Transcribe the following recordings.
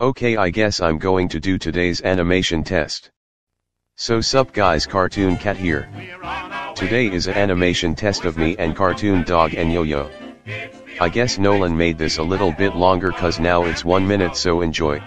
Okay I guess I'm going to do today's animation test. So sup guys Cartoon Cat here. Today is a animation test of me and Cartoon Dog and Yo-Yo. I guess Nolan made this a little bit longer cause now it's one minute so enjoy.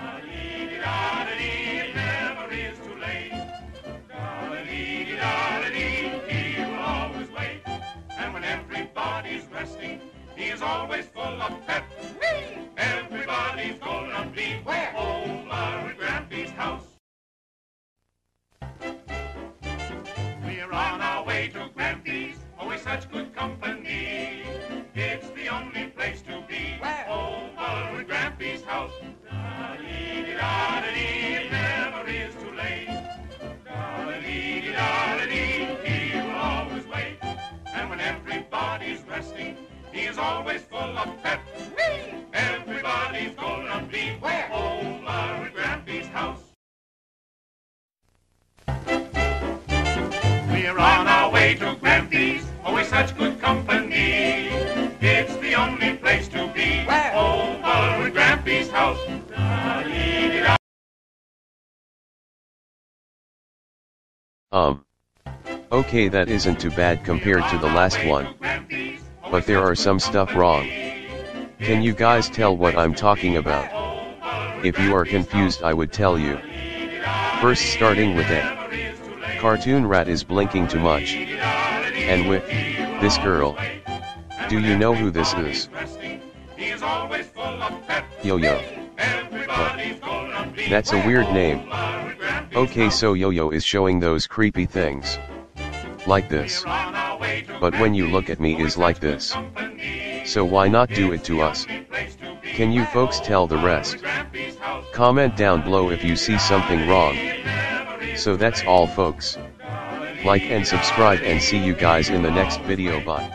Always full of pep. Everybody's gonna be Where? Over at Grampy's house. We're on our way to Grampy's, always such good company. It's the only place to be. Where? Over at Grampy's house. Um. Okay that isn't too bad compared to the last one. But there are some stuff wrong. Can you guys tell what I'm talking about? If you are confused I would tell you. First starting with A. Cartoon Rat is blinking too much. And with, this girl. Do you know who this is? Yo-Yo. That's a weird name. Okay so Yo-Yo is showing those creepy things. Like this. But when you look at me is like this. So why not do it to us? Can you folks tell the rest? Comment down below if you see something wrong. So that's all folks. Like and subscribe and see you guys in the next video bye.